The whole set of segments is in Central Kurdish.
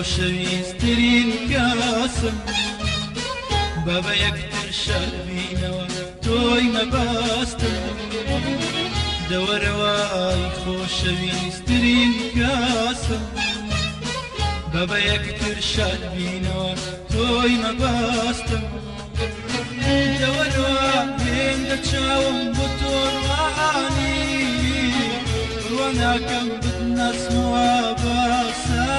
خۆشەویستترین کاسم بەبە یەکتر شەوینەوە تۆی مەباستم دەوەرەوەی خۆشەویستترین کاسم بەبە یەکتر شەوینەوە تۆی مەباستم دەوەرەوە پێم دەچاوم بۆ تۆڕانی ڕوە ناکەم بت نەسمەوە باسە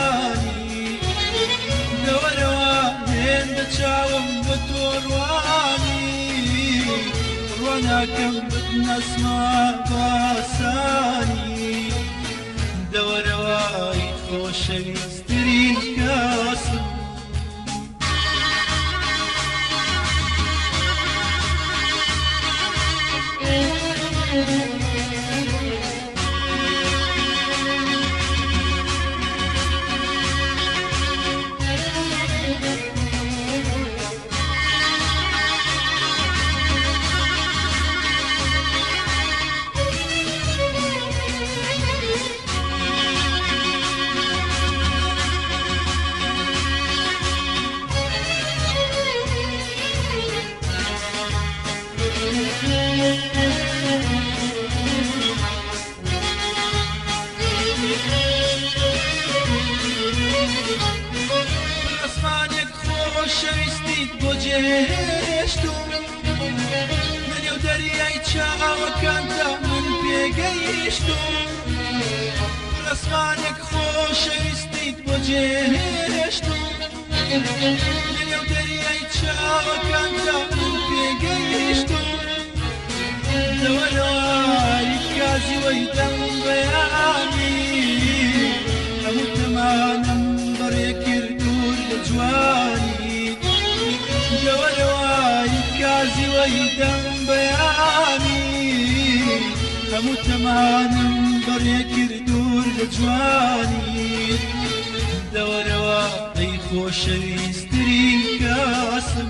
دەوەرەوە هێن بە چاوم بە تۆڕوانی ڕۆناکەم نەسما باسانی دەوەرەوەی خۆشەویستترین کاسم خۆکان تا من پێگەیشتم لەسمانێک خۆشەویستیت بۆ جێهێشتم لەنێو دەریای چاوەکان تا من پێگەیشتم لەوەلای کازیوەی دەم بەیانی هەموو تەمانم بەڕێ کرد دوور لە جوانی لەوەلەوای کازیوەی دەم بەیانی هەموو تەمانم بەڕێ کرد دوور لە جوانی دەوەرەوە ئەی خۆشەویستترین کاسم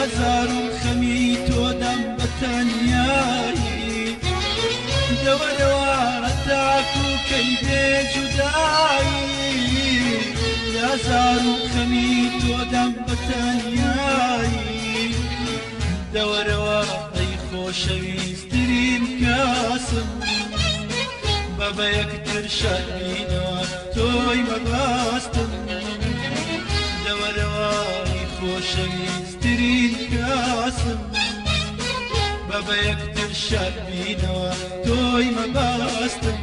ئازار و خەمی تۆدەم بە تەنیایی دەوەدەوارە تاک و کەی بێ جودایی ئازار و خەمی تۆدەم بە تەنیایی دەوەرەوە ئەی خۆشەویستترین کاسم بە یەکتر شەرینەوە تۆی مەباستم دەوەرەوە خۆشەویست شیرین کاسم بەبە یەکتر شەبینەوە تۆی مەباستم